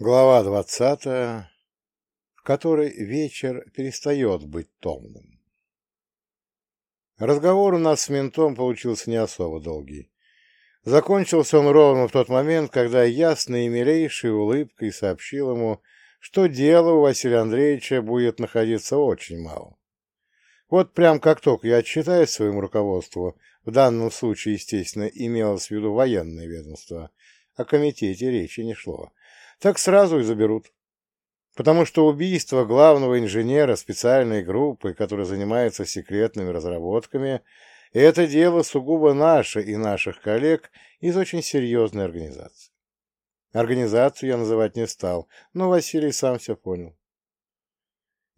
Глава двадцатая, в которой вечер перестает быть томным. Разговор у нас с ментом получился не особо долгий. Закончился он ровно в тот момент, когда ясной и милейшей улыбкой сообщил ему, что дела у Василия Андреевича будет находиться очень мало. Вот прям как только я отчитаюсь своему руководству, в данном случае, естественно, имелось в виду военное ведомство, о комитете речи не шло, так сразу и заберут. Потому что убийство главного инженера специальной группы, которая занимается секретными разработками, это дело сугубо наше и наших коллег из очень серьезной организации. Организацию я называть не стал, но Василий сам все понял.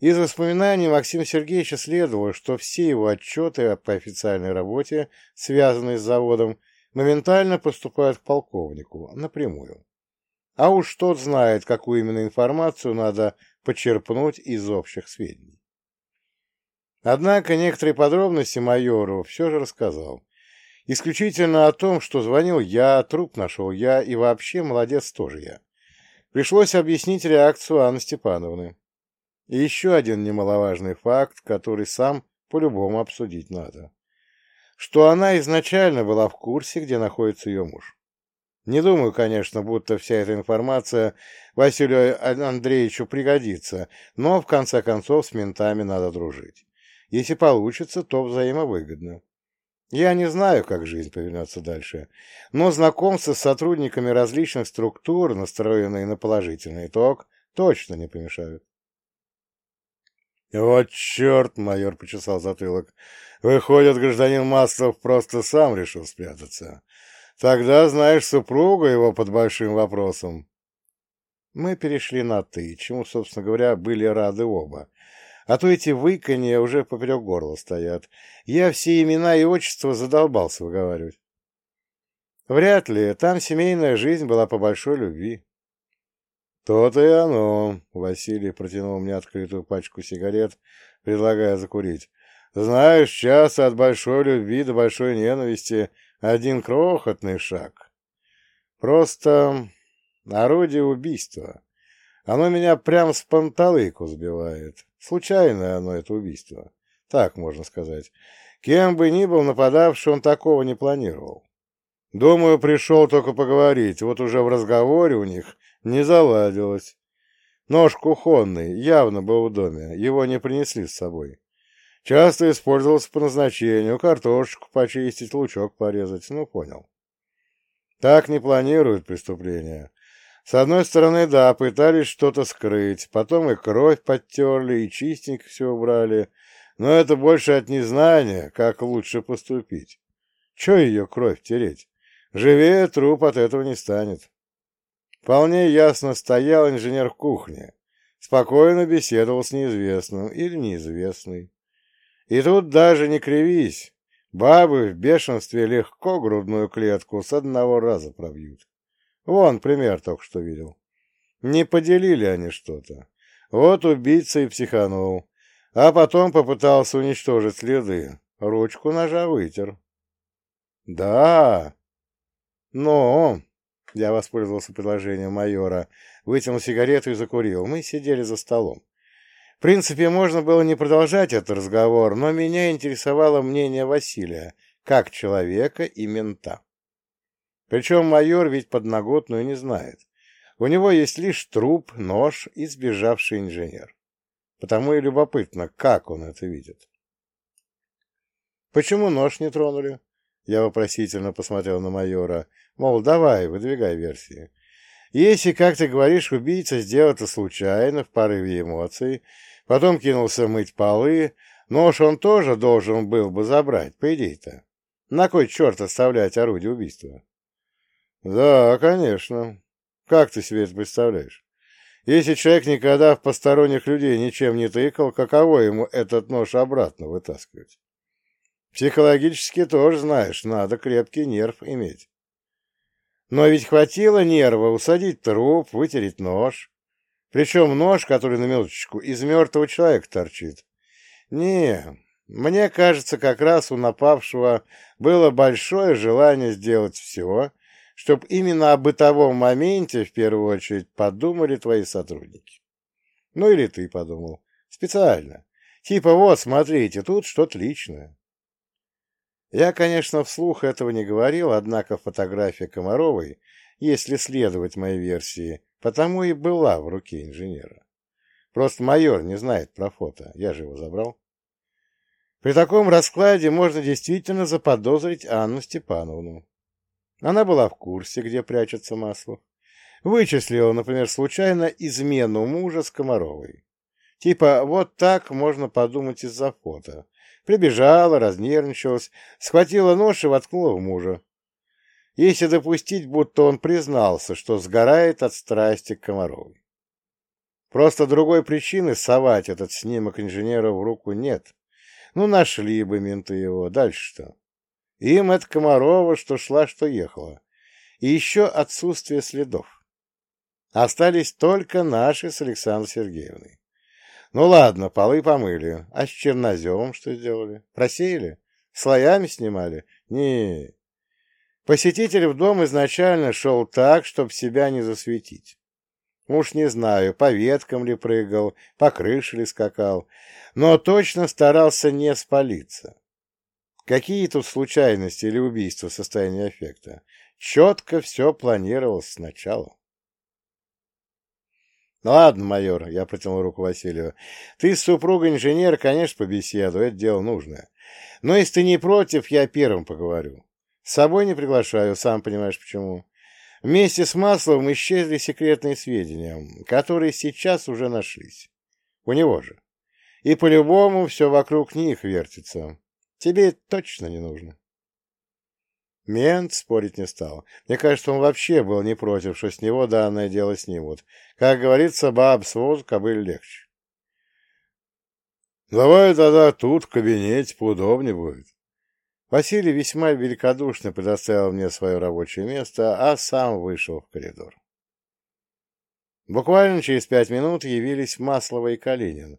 Из воспоминаний Максима Сергеевича следовало, что все его отчеты по официальной работе, связанные с заводом, моментально поступают к полковнику, напрямую. А уж тот знает, какую именно информацию надо почерпнуть из общих сведений. Однако некоторые подробности майору все же рассказал. Исключительно о том, что звонил я, труп нашел я и вообще молодец тоже я. Пришлось объяснить реакцию Анны Степановны. И еще один немаловажный факт, который сам по-любому обсудить надо. Что она изначально была в курсе, где находится ее муж. Не думаю, конечно, будто вся эта информация Василию Андреевичу пригодится, но, в конце концов, с ментами надо дружить. Если получится, то взаимовыгодно. Я не знаю, как жизнь повернется дальше, но знакомство с сотрудниками различных структур, настроенные на положительный итог, точно не помешают. «Вот черт!» — майор почесал затылок. «Выходит, гражданин Маслов просто сам решил спрятаться. Тогда, знаешь, супруга его под большим вопросом». Мы перешли на «ты», чему, собственно говоря, были рады оба. А то эти выканья уже поперек горла стоят. Я все имена и отчества задолбался выговаривать. Вряд ли. Там семейная жизнь была по большой любви. «То-то и оно», — Василий протянул мне открытую пачку сигарет, предлагая закурить. «Знаешь, часто от большой любви до большой ненависти один крохотный шаг. Просто орудие убийства. Оно меня прям с панталыку сбивает. Случайное оно, это убийство. Так можно сказать. Кем бы ни был нападавший, он такого не планировал. Думаю, пришел только поговорить. Вот уже в разговоре у них не заладилось. Нож кухонный, явно был в доме, его не принесли с собой. Часто использовался по назначению, картошку почистить, лучок порезать, ну, понял. Так не планируют преступления. С одной стороны, да, пытались что-то скрыть, потом и кровь подтерли, и чистенько все убрали, но это больше от незнания, как лучше поступить. Че ее кровь тереть? Живее труп от этого не станет. Вполне ясно стоял инженер в кухне. Спокойно беседовал с неизвестным или неизвестной. И тут даже не кривись. Бабы в бешенстве легко грудную клетку с одного раза пробьют. Вон пример только что видел. Не поделили они что-то. Вот убийца и психанул. А потом попытался уничтожить следы. Ручку ножа вытер. Да. Но я воспользовался предложением майора, вытянул сигарету и закурил. Мы сидели за столом. В принципе, можно было не продолжать этот разговор, но меня интересовало мнение Василия, как человека и мента. Причем майор ведь подноготную не знает. У него есть лишь труп, нож и сбежавший инженер. Потому и любопытно, как он это видит. «Почему нож не тронули?» Я вопросительно посмотрел на майора. Мол, давай, выдвигай версии. Если, как ты говоришь, убийца сделал это случайно, в порыве эмоций, потом кинулся мыть полы, нож он тоже должен был бы забрать, по идее-то. На кой черт оставлять орудие убийства? Да, конечно. Как ты себе это представляешь? Если человек никогда в посторонних людей ничем не тыкал, каково ему этот нож обратно вытаскивать? Психологически тоже, знаешь, надо крепкий нерв иметь. Но ведь хватило нерва усадить труп, вытереть нож. Причем нож, который на минуточку, из мертвого человека торчит. Не, мне кажется, как раз у напавшего было большое желание сделать все, чтоб именно о бытовом моменте в первую очередь подумали твои сотрудники. Ну или ты подумал. Специально. Типа вот, смотрите, тут что-то личное. Я, конечно, вслух этого не говорил, однако фотография Комаровой, если следовать моей версии, потому и была в руке инженера. Просто майор не знает про фото, я же его забрал. При таком раскладе можно действительно заподозрить Анну Степановну. Она была в курсе, где прячется масло. Вычислила, например, случайно измену мужа с Комаровой. Типа, вот так можно подумать из-за фото. Прибежала, разнервничалась, схватила нож и воткнула в мужа. Если допустить, будто он признался, что сгорает от страсти к Комаровой. Просто другой причины совать этот снимок инженера в руку нет. Ну, нашли бы менты его. Дальше что? Им это Комарова, что шла, что ехала. И еще отсутствие следов. Остались только наши с Александрой Сергеевной. Ну ладно, полы помыли. А с черноземом что сделали? Просеяли? Слоями снимали? Не. Посетитель в дом изначально шел так, чтобы себя не засветить. Уж не знаю, по веткам ли прыгал, по крыше ли скакал, но точно старался не спалиться. Какие тут случайности или убийства в состоянии эффекта? Четко все планировалось сначала. — ладно, майор, — я протянул руку Василию. — Ты с супругой инженер, конечно, побеседуй, это дело нужное. Но если ты не против, я первым поговорю. С собой не приглашаю, сам понимаешь почему. Вместе с Масловым исчезли секретные сведения, которые сейчас уже нашлись. У него же. И по-любому все вокруг них вертится. Тебе точно не нужно. Мент спорить не стал. Мне кажется, он вообще был не против, что с него данное дело снимут. Как говорится, баб с воз кобыль легче. Давай тогда тут, в кабинете, поудобнее будет. Василий весьма великодушно предоставил мне свое рабочее место, а сам вышел в коридор. Буквально через пять минут явились Маслова и Калинин.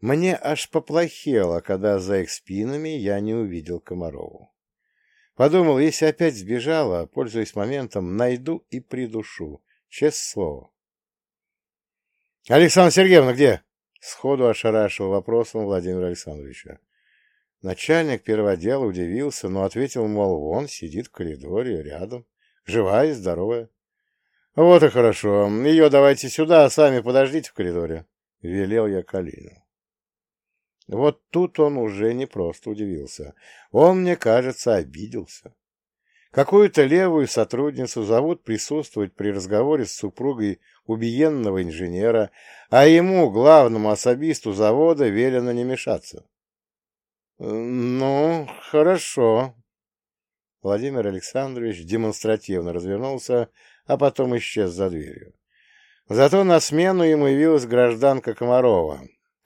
Мне аж поплохело, когда за их спинами я не увидел Комарову. Подумал, если опять сбежала, пользуясь моментом, найду и придушу. Честное слово. — Александра Сергеевна где? — сходу ошарашил вопросом Владимира Александровича. Начальник первого отдела удивился, но ответил, мол, вон сидит в коридоре, рядом, живая и здоровая. — Вот и хорошо. Ее давайте сюда, а сами подождите в коридоре, — велел я Калину. Вот тут он уже не просто удивился. Он, мне кажется, обиделся. Какую-то левую сотрудницу зовут присутствовать при разговоре с супругой убиенного инженера, а ему, главному особисту завода, велено не мешаться. «Ну, хорошо». Владимир Александрович демонстративно развернулся, а потом исчез за дверью. Зато на смену ему явилась гражданка Комарова,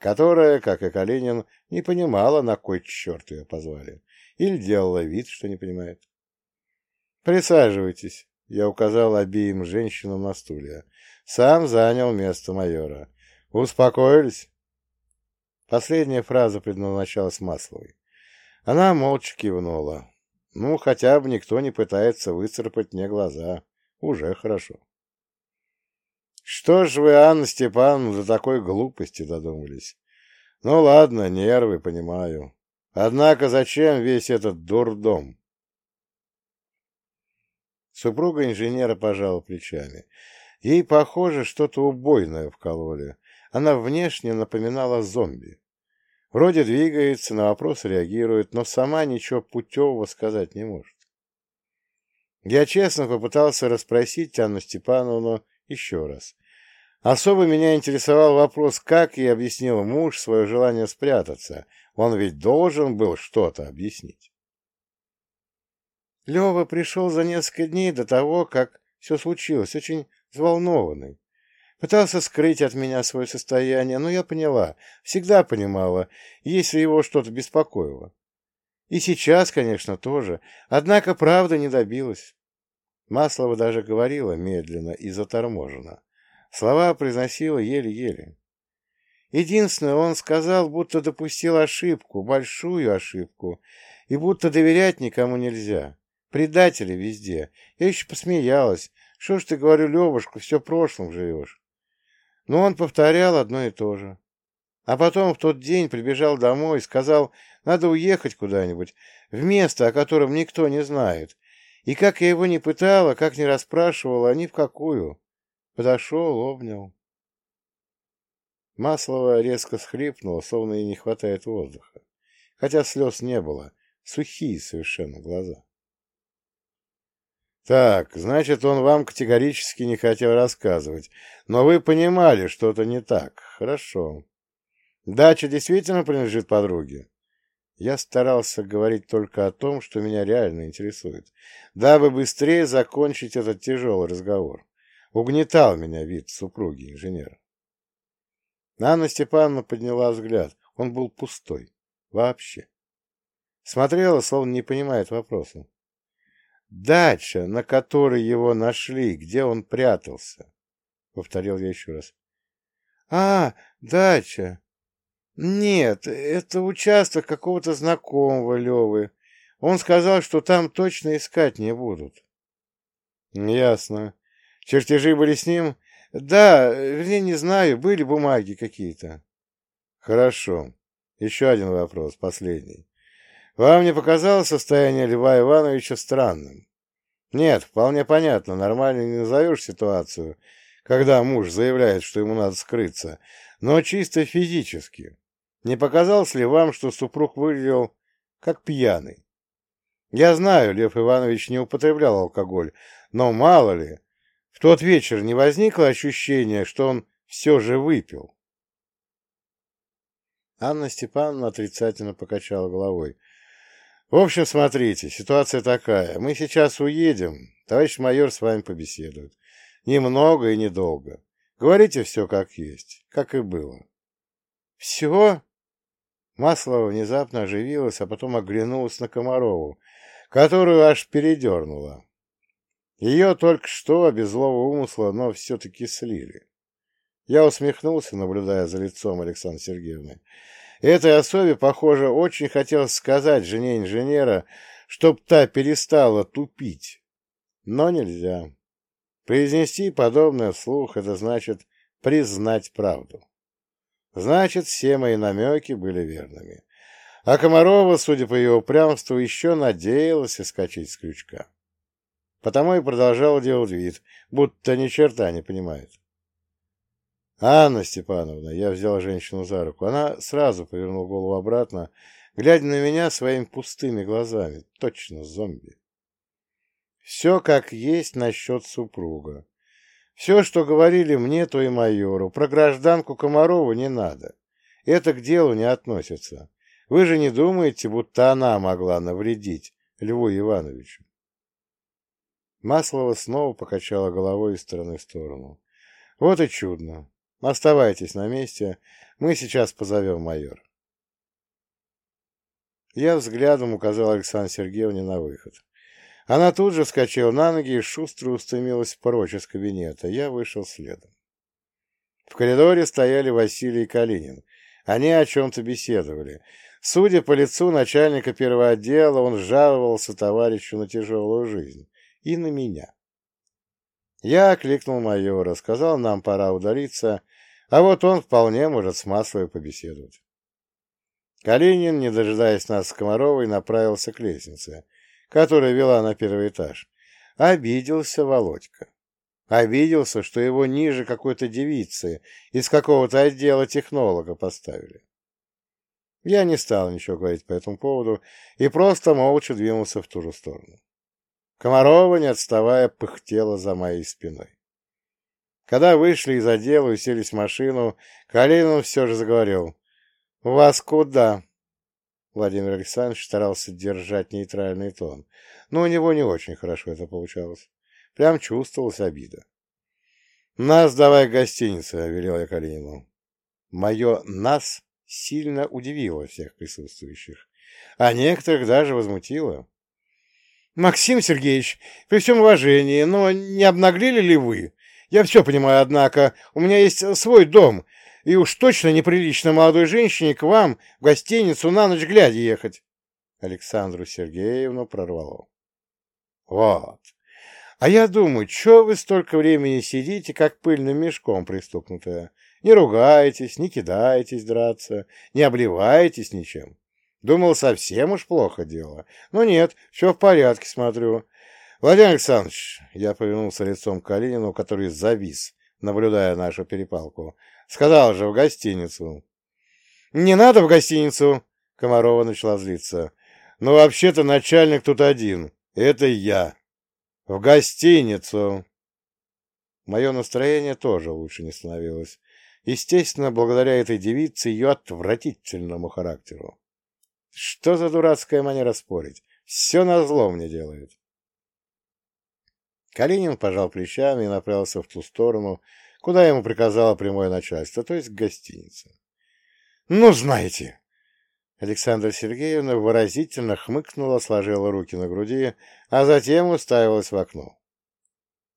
которая, как и Калинин, не понимала, на кой черт ее позвали, или делала вид, что не понимает. «Присаживайтесь», — я указал обеим женщинам на стулья. Сам занял место майора. «Успокоились?» Последняя фраза предназначалась Масловой. Она молча кивнула. «Ну, хотя бы никто не пытается выцарапать мне глаза. Уже хорошо». Что ж вы, Анна Степановна, до такой глупости додумались? Ну ладно, нервы, понимаю. Однако зачем весь этот дурдом? Супруга инженера пожала плечами. Ей, похоже, что-то убойное вкололи. Она внешне напоминала зомби. Вроде двигается, на вопрос реагирует, но сама ничего путевого сказать не может. Я честно попытался расспросить Анну Степановну еще раз. Особо меня интересовал вопрос, как ей объяснил муж свое желание спрятаться. Он ведь должен был что-то объяснить. Лева пришел за несколько дней до того, как все случилось, очень взволнованный. Пытался скрыть от меня свое состояние, но я поняла, всегда понимала, если его что-то беспокоило. И сейчас, конечно, тоже, однако правда не добилась. Маслова даже говорила медленно и заторможенно. Слова произносила еле-еле. Единственное, он сказал, будто допустил ошибку, большую ошибку, и будто доверять никому нельзя. Предатели везде. Я еще посмеялась. Что ж ты, говорю, Левушка, все прошлым живешь. Но он повторял одно и то же. А потом в тот день прибежал домой и сказал, надо уехать куда-нибудь, в место, о котором никто не знает. И как я его не пытала, как не расспрашивала, ни в какую. Подошел, обнял. Маслова резко схлипнула, словно ей не хватает воздуха. Хотя слез не было, сухие совершенно глаза. Так, значит, он вам категорически не хотел рассказывать, но вы понимали, что это не так. Хорошо. Дача действительно принадлежит подруге? Я старался говорить только о том, что меня реально интересует, дабы быстрее закончить этот тяжелый разговор. Угнетал меня вид супруги инженера. Анна Степановна подняла взгляд. Он был пустой. Вообще. Смотрела, словно не понимает вопроса. «Дача, на которой его нашли, где он прятался?» — повторил я еще раз. «А, дача. Нет, это участок какого-то знакомого Левы. Он сказал, что там точно искать не будут». «Ясно. Чертежи были с ним?» «Да, вернее, не знаю, были бумаги какие-то». «Хорошо. Еще один вопрос, последний. Вам не показалось состояние Льва Ивановича странным? Нет, вполне понятно, нормально не назовешь ситуацию, когда муж заявляет, что ему надо скрыться, но чисто физически. Не показалось ли вам, что супруг выглядел как пьяный? Я знаю, Лев Иванович не употреблял алкоголь, но мало ли, в тот вечер не возникло ощущения, что он все же выпил? Анна Степановна отрицательно покачала головой. В общем, смотрите, ситуация такая. Мы сейчас уедем. Товарищ майор с вами побеседует. Немного и недолго. Говорите все как есть, как и было. Все? Маслова внезапно оживилась, а потом оглянулась на Комарову, которую аж передернула. Ее только что, без злого умысла, но все-таки слили. Я усмехнулся, наблюдая за лицом Александры Сергеевны. Этой особе, похоже, очень хотелось сказать жене инженера, чтоб та перестала тупить. Но нельзя. Произнести подобное вслух — это значит признать правду. Значит, все мои намеки были верными. А Комарова, судя по ее упрямству, еще надеялась искачить с крючка. Потому и продолжал делать вид, будто ни черта не понимает. «Анна Степановна!» — я взял женщину за руку. Она сразу повернула голову обратно, глядя на меня своими пустыми глазами. Точно зомби. Все как есть насчет супруга. Все, что говорили мне, то и майору. Про гражданку Комарову не надо. Это к делу не относится. Вы же не думаете, будто она могла навредить Льву Ивановичу? Маслова снова покачала головой из стороны в сторону. Вот и чудно. Оставайтесь на месте, мы сейчас позовем майора. Я взглядом указал Александре Сергеевне на выход. Она тут же вскочила на ноги и шустро устремилась прочь из кабинета. Я вышел следом. В коридоре стояли Василий и Калинин. Они о чем-то беседовали. Судя по лицу начальника первого отдела, он жаловался товарищу на тяжелую жизнь. И на меня. Я окликнул майора, сказал, нам пора удалиться, а вот он вполне может с Масловой побеседовать. Калинин, не дожидаясь нас с Комаровой, направился к лестнице, которая вела на первый этаж. Обиделся Володька. Обиделся, что его ниже какой-то девицы из какого-то отдела технолога поставили. Я не стал ничего говорить по этому поводу и просто молча двинулся в ту же сторону. Комарова, не отставая, пыхтела за моей спиной. Когда вышли из отдела и селись в машину, Калинин все же заговорил. «Вас куда?» Владимир Александрович старался держать нейтральный тон, но у него не очень хорошо это получалось. Прям чувствовалась обида. «Нас давай к гостинице», — велел я Калинину. Мое «нас» сильно удивило всех присутствующих, а некоторых даже возмутило. «Максим Сергеевич, при всем уважении, но не обнаглели ли вы? Я все понимаю, однако, у меня есть свой дом, и уж точно неприлично молодой женщине к вам в гостиницу на ночь глядя ехать». Александру Сергеевну прорвало. Вот. А я думаю, что вы столько времени сидите, как пыльным мешком пристукнутая? Не ругаетесь, не кидаетесь драться, не обливаетесь ничем. Думал, совсем уж плохо дело. Но нет, все в порядке, смотрю. Владимир Александрович, я повернулся лицом к Калинину, который завис, наблюдая нашу перепалку. Сказал же, в гостиницу. Не надо в гостиницу, Комарова начала злиться. Но вообще-то начальник тут один. Это я. В гостиницу. Мое настроение тоже лучше не становилось. Естественно, благодаря этой девице ее отвратительному характеру. Что за дурацкая манера спорить? Все назло мне делает. Калинин пожал плечами и направился в ту сторону, куда ему приказало прямое начальство, то есть к гостинице. — Ну, знаете! Александра Сергеевна выразительно хмыкнула, сложила руки на груди, а затем уставилась в окно.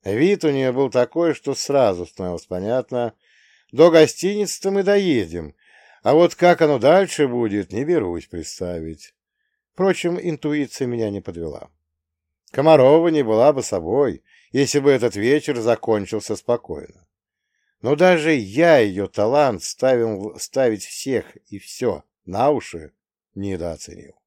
Вид у нее был такой, что сразу становилось понятно, до гостиницы мы доедем, а вот как оно дальше будет, не берусь представить. Впрочем, интуиция меня не подвела. Комарова не была бы собой, если бы этот вечер закончился спокойно. Но даже я ее талант ставим, ставить всех и все на уши недооценил.